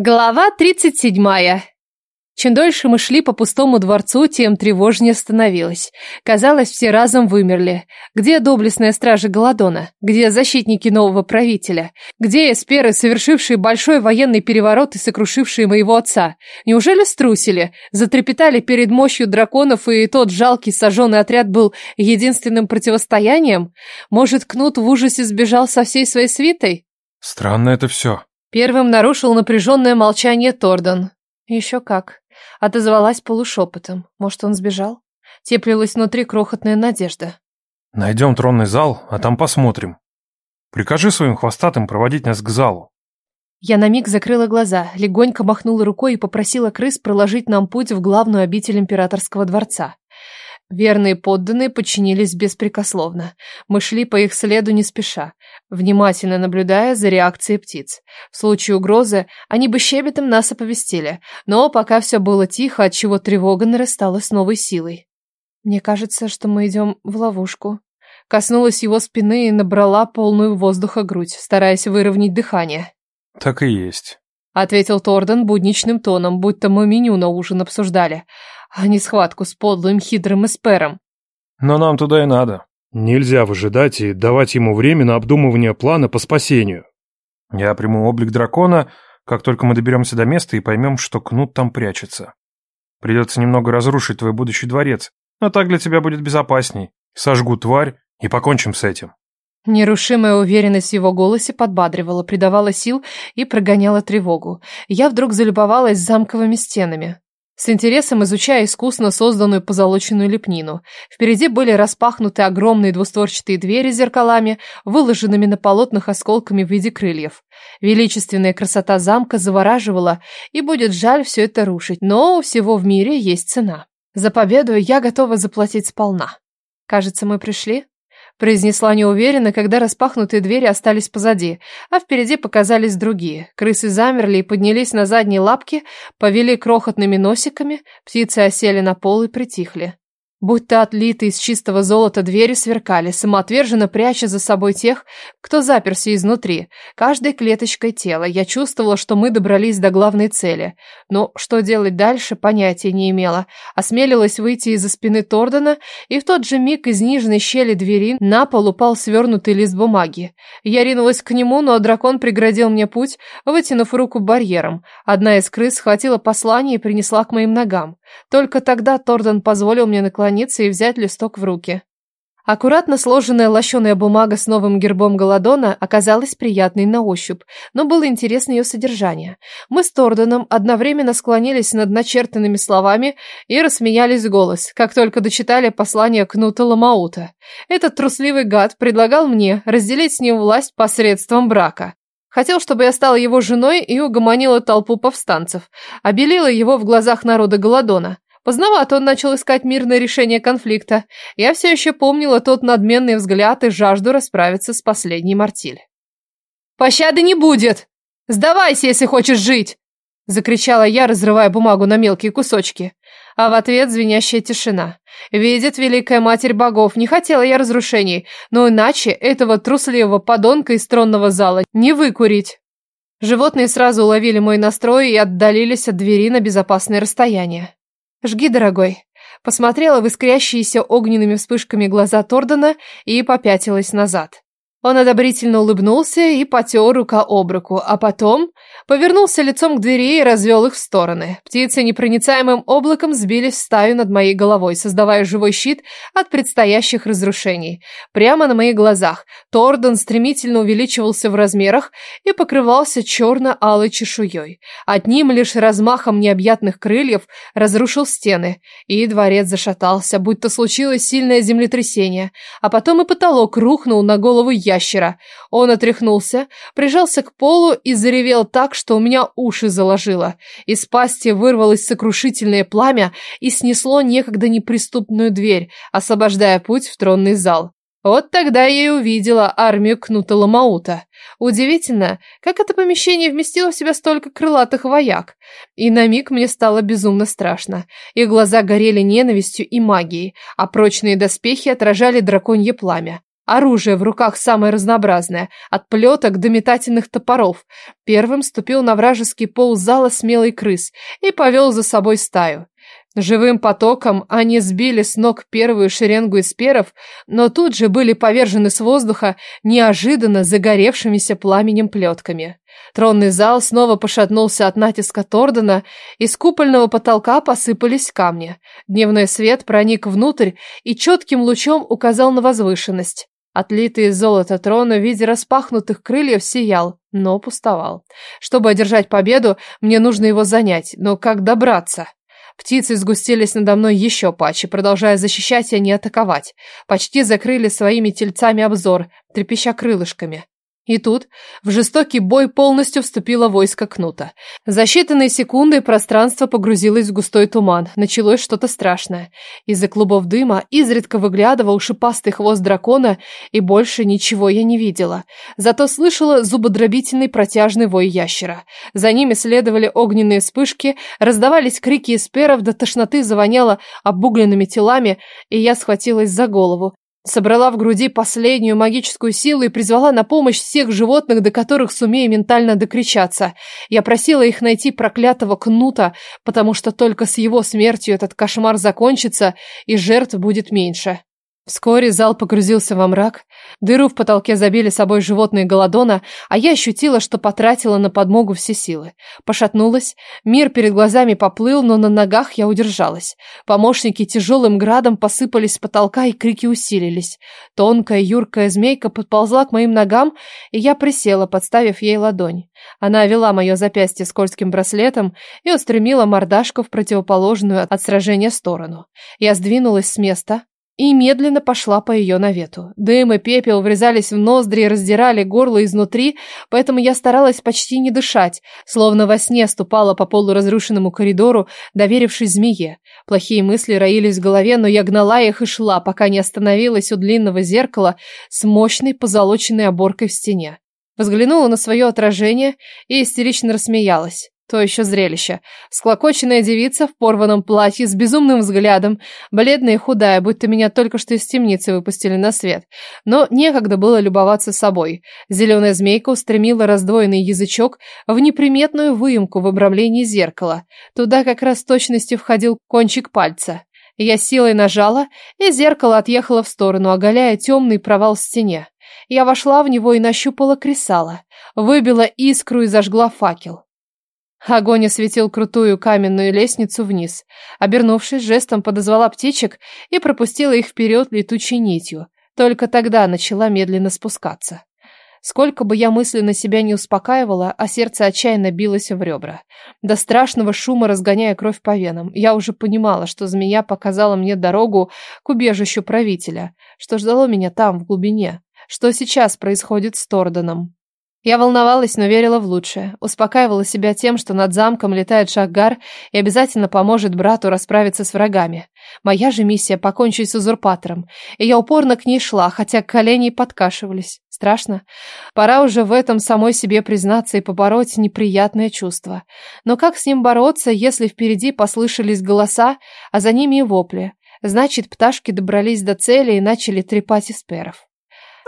Глава 37. Чем дольше мы шли по пустому дворцу, тем тревожнее становилось. Казалось, все разом вымерли. Где доблестная стража Голодона? Где защитники нового правителя? Где эсперы, совершившие большой военный переворот и сокрушившие моего отца? Неужели струсили? Затрепетали перед мощью драконов, и тот жалкий сожженный отряд был единственным противостоянием? Может, Кнут в ужасе сбежал со всей своей свитой? Странно это все. Первым нарушил напряженное молчание Тордон. Еще как. Отозвалась полушепотом. Может, он сбежал? Теплилась внутри крохотная надежда. Найдем тронный зал, а там посмотрим. Прикажи своим хвостатым проводить нас к залу. Я на миг закрыла глаза, легонько махнула рукой и попросила крыс проложить нам путь в главную обитель императорского дворца. Верные подданные подчинились беспрекословно. Мы шли по их следу не спеша, внимательно наблюдая за реакцией птиц. В случае угрозы они бы щебетом нас оповестили, но пока все было тихо, отчего тревога нарастала с новой силой. Мне кажется, что мы идем в ловушку. Коснулась его спины и набрала полную воздуха грудь, стараясь выровнять дыхание. Так и есть. Ответил Торден будничным тоном, будто мы меню на ужин обсуждали а не схватку с подлым хитрым эспером. Но нам туда и надо. Нельзя выжидать и давать ему время на обдумывание плана по спасению. Я приму облик дракона, как только мы доберемся до места и поймем, что кнут там прячется. Придется немного разрушить твой будущий дворец, но так для тебя будет безопасней. Сожгу тварь и покончим с этим. Нерушимая уверенность в его голосе подбадривала, придавала сил и прогоняла тревогу. Я вдруг залюбовалась замковыми стенами с интересом изучая искусно созданную позолоченную лепнину. Впереди были распахнуты огромные двустворчатые двери с зеркалами, выложенными на полотнах осколками в виде крыльев. Величественная красота замка завораживала, и будет жаль все это рушить, но у всего в мире есть цена. За победу я готова заплатить сполна. Кажется, мы пришли произнесла неуверенно, когда распахнутые двери остались позади, а впереди показались другие. Крысы замерли и поднялись на задние лапки, повели крохотными носиками, птицы осели на пол и притихли. Будто отлитые из чистого золота двери сверкали, самоотверженно пряча за собой тех, кто заперся изнутри. Каждой клеточкой тела я чувствовала, что мы добрались до главной цели. Но что делать дальше, понятия не имела. Осмелилась выйти из-за спины Тордена, и в тот же миг из нижней щели двери на пол упал свернутый лист бумаги. Я ринулась к нему, но дракон преградил мне путь, вытянув руку барьером. Одна из крыс схватила послание и принесла к моим ногам. Только тогда Торден позволил мне наклониться и взять листок в руки. Аккуратно сложенная лощеная бумага с новым гербом Голодона оказалась приятной на ощупь, но было интересно ее содержание. Мы с Торденом одновременно склонились над начертанными словами и рассмеялись в голос, как только дочитали послание Кнута Ламаута. Этот трусливый гад предлагал мне разделить с ним власть посредством брака. Хотел, чтобы я стала его женой и угомонила толпу повстанцев, обелила его в глазах народа Голодона. Поздновато он начал искать мирное решение конфликта. Я все еще помнила тот надменный взгляд и жажду расправиться с последней Мартиль. «Пощады не будет! Сдавайся, если хочешь жить!» Закричала я, разрывая бумагу на мелкие кусочки. А в ответ звенящая тишина. Видит Великая Матерь Богов, не хотела я разрушений, но иначе этого трусливого подонка из тронного зала не выкурить. Животные сразу уловили мой настрой и отдалились от двери на безопасное расстояние. «Жги, дорогой». Посмотрела в искрящиеся огненными вспышками глаза Тордена и попятилась назад. Он одобрительно улыбнулся и потер рука об руку, а потом повернулся лицом к двери и развел их в стороны. Птицы непроницаемым облаком сбились в стаю над моей головой, создавая живой щит от предстоящих разрушений. Прямо на моих глазах Торден стремительно увеличивался в размерах и покрывался черно-алой чешуей. Одним лишь размахом необъятных крыльев разрушил стены, и дворец зашатался, будто случилось сильное землетрясение, а потом и потолок рухнул на голову ящера. Он отряхнулся, прижался к полу и заревел так, что у меня уши заложило. Из пасти вырвалось сокрушительное пламя и снесло некогда неприступную дверь, освобождая путь в тронный зал. Вот тогда я и увидела армию Кнута Ламаута. Удивительно, как это помещение вместило в себя столько крылатых вояк. И на миг мне стало безумно страшно. Их глаза горели ненавистью и магией, а прочные доспехи отражали драконье пламя. Оружие в руках самое разнообразное, от плеток до метательных топоров. Первым ступил на вражеский пол зала смелый крыс и повел за собой стаю. Живым потоком они сбили с ног первую шеренгу эсперов, но тут же были повержены с воздуха неожиданно загоревшимися пламенем плетками. Тронный зал снова пошатнулся от натиска Тордена, из купольного потолка посыпались камни. Дневной свет проник внутрь и четким лучом указал на возвышенность. Отлитый из золота трон в виде распахнутых крыльев сиял, но пустовал. Чтобы одержать победу, мне нужно его занять, но как добраться? Птицы сгустились надо мной еще паче, продолжая защищать, а не атаковать. Почти закрыли своими тельцами обзор, трепеща крылышками. И тут в жестокий бой полностью вступило войско Кнута. За считанные секунды пространство погрузилось в густой туман. Началось что-то страшное. Из-за клубов дыма изредка выглядывал шипастый хвост дракона, и больше ничего я не видела. Зато слышала зубодробительный протяжный вой ящера. За ними следовали огненные вспышки, раздавались крики эсперов, до тошноты завоняло обугленными телами, и я схватилась за голову. Собрала в груди последнюю магическую силу и призвала на помощь всех животных, до которых сумею ментально докричаться. Я просила их найти проклятого кнута, потому что только с его смертью этот кошмар закончится и жертв будет меньше. Вскоре зал погрузился во мрак, дыру в потолке забили собой животные голодона, а я ощутила, что потратила на подмогу все силы. Пошатнулась, мир перед глазами поплыл, но на ногах я удержалась. Помощники тяжелым градом посыпались с потолка, и крики усилились. Тонкая юркая змейка подползла к моим ногам, и я присела, подставив ей ладонь. Она вела мое запястье скользким браслетом и устремила мордашку в противоположную от сражения сторону. Я сдвинулась с места, и медленно пошла по ее навету. Дым и пепел врезались в ноздри и раздирали горло изнутри, поэтому я старалась почти не дышать, словно во сне ступала по полуразрушенному коридору, доверившись змее. Плохие мысли роились в голове, но я гнала их и шла, пока не остановилась у длинного зеркала с мощной позолоченной оборкой в стене. Взглянула на свое отражение и истерично рассмеялась. То еще зрелище. Склокоченная девица в порванном платье с безумным взглядом, бледная и худая, будто меня только что из темницы выпустили на свет. Но некогда было любоваться собой. Зеленая змейка устремила раздвоенный язычок в неприметную выемку в обрамлении зеркала. Туда как раз точностью входил кончик пальца. Я силой нажала, и зеркало отъехало в сторону, оголяя темный провал в стене. Я вошла в него и нащупала кресало, выбила искру и зажгла факел. Огонь осветил крутую каменную лестницу вниз. Обернувшись, жестом подозвала птичек и пропустила их вперед летучей нитью. Только тогда начала медленно спускаться. Сколько бы я мысленно себя не успокаивала, а сердце отчаянно билось в ребра. До страшного шума разгоняя кровь по венам, я уже понимала, что змея показала мне дорогу к убежищу правителя, что ждало меня там, в глубине, что сейчас происходит с Торденом. Я волновалась, но верила в лучшее. Успокаивала себя тем, что над замком летает Шахгар и обязательно поможет брату расправиться с врагами. Моя же миссия — покончить с узурпатором. И я упорно к ней шла, хотя колени подкашивались. Страшно. Пора уже в этом самой себе признаться и побороть неприятное чувство. Но как с ним бороться, если впереди послышались голоса, а за ними и вопли? Значит, пташки добрались до цели и начали трепать эсперов.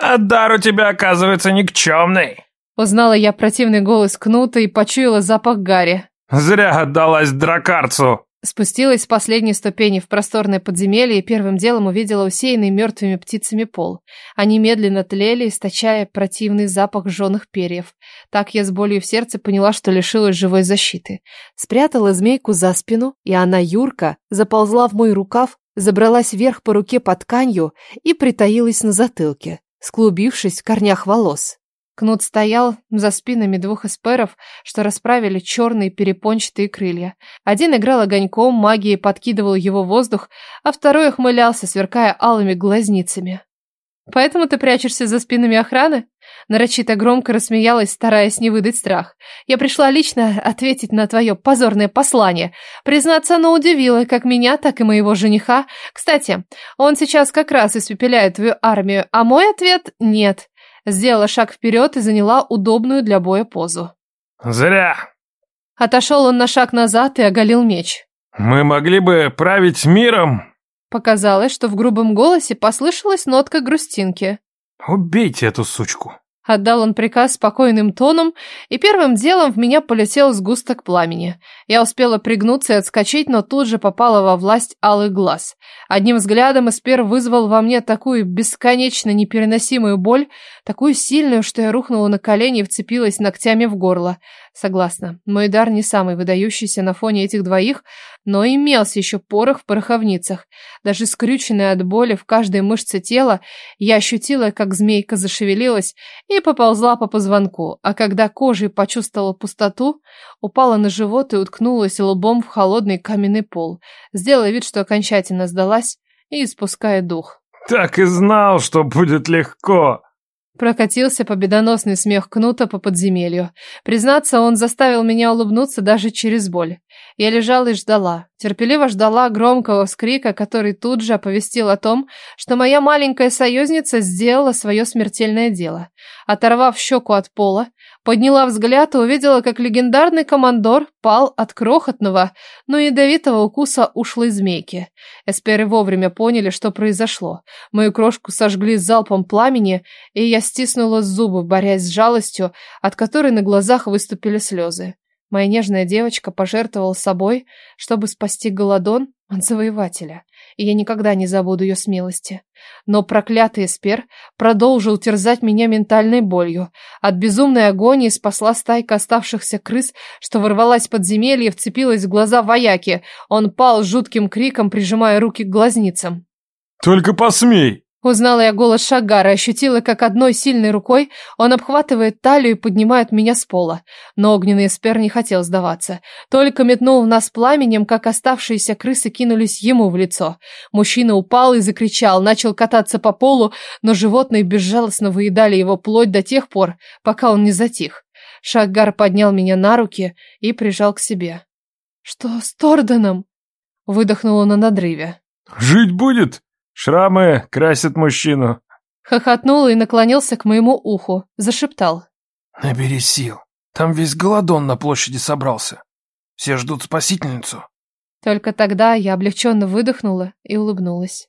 «А дар у тебя, оказывается, никчемный!» Узнала я противный голос Кнута и почуяла запах Гарри. «Зря отдалась дракарцу!» Спустилась с последней ступени в просторное подземелье и первым делом увидела усеянный мертвыми птицами пол. Они медленно тлели, источая противный запах жженых перьев. Так я с болью в сердце поняла, что лишилась живой защиты. Спрятала змейку за спину, и она, Юрка, заползла в мой рукав, забралась вверх по руке под тканью и притаилась на затылке, склубившись в корнях волос. Кнут стоял за спинами двух эсперов, что расправили черные перепончатые крылья. Один играл огоньком, магией подкидывал его воздух, а второй охмылялся, сверкая алыми глазницами. «Поэтому ты прячешься за спинами охраны?» Нарочито громко рассмеялась, стараясь не выдать страх. «Я пришла лично ответить на твое позорное послание. Признаться, оно удивило как меня, так и моего жениха. Кстати, он сейчас как раз испепеляет твою армию, а мой ответ — нет. Сделала шаг вперед и заняла удобную для боя позу. «Зря!» Отошел он на шаг назад и оголил меч. «Мы могли бы править миром!» Показалось, что в грубом голосе послышалась нотка грустинки. Убейте эту сучку. Отдал он приказ спокойным тоном, и первым делом в меня полетел сгусток пламени. Я успела пригнуться и отскочить, но тут же попала во власть алых глаз. Одним взглядом Эспер вызвал во мне такую бесконечно непереносимую боль, такую сильную, что я рухнула на колени и вцепилась ногтями в горло. Согласна, мой дар не самый выдающийся на фоне этих двоих, но имелся еще порох в пороховницах. Даже скрюченная от боли в каждой мышце тела, я ощутила, как змейка зашевелилась и поползла по позвонку, а когда кожей почувствовала пустоту, упала на живот и уткнулась лбом в холодный каменный пол, сделала вид, что окончательно сдалась и испуская дух. «Так и знал, что будет легко!» Прокатился победоносный смех Кнута по подземелью. Признаться, он заставил меня улыбнуться даже через боль. Я лежала и ждала. Терпеливо ждала громкого вскрика, который тут же оповестил о том, что моя маленькая союзница сделала свое смертельное дело. Оторвав щеку от пола, подняла взгляд и увидела, как легендарный командор пал от крохотного, но ядовитого укуса ушлой змейки. Эсперы вовремя поняли, что произошло. Мою крошку сожгли залпом пламени, и я стиснула зубы, борясь с жалостью, от которой на глазах выступили слезы. Моя нежная девочка пожертвовала собой, чтобы спасти Голодон от завоевателя, и я никогда не забуду ее смелости. Но проклятый эспер продолжил терзать меня ментальной болью. От безумной агонии спасла стайка оставшихся крыс, что ворвалась в подземелье и вцепилась в глаза вояки. Он пал жутким криком, прижимая руки к глазницам. «Только посмей!» Узнала я голос Шагара, ощутила, как одной сильной рукой он обхватывает талию и поднимает меня с пола. Но огненный эспер не хотел сдаваться. Только метнул в нас пламенем, как оставшиеся крысы кинулись ему в лицо. Мужчина упал и закричал, начал кататься по полу, но животные безжалостно выедали его плоть до тех пор, пока он не затих. Шагар поднял меня на руки и прижал к себе. «Что с Торданом?» Выдохнула на надрыве. «Жить будет?» Шрамы красят мужчину. Хохотнул и наклонился к моему уху. Зашептал. Набери сил. Там весь голодон на площади собрался. Все ждут спасительницу. Только тогда я облегченно выдохнула и улыбнулась.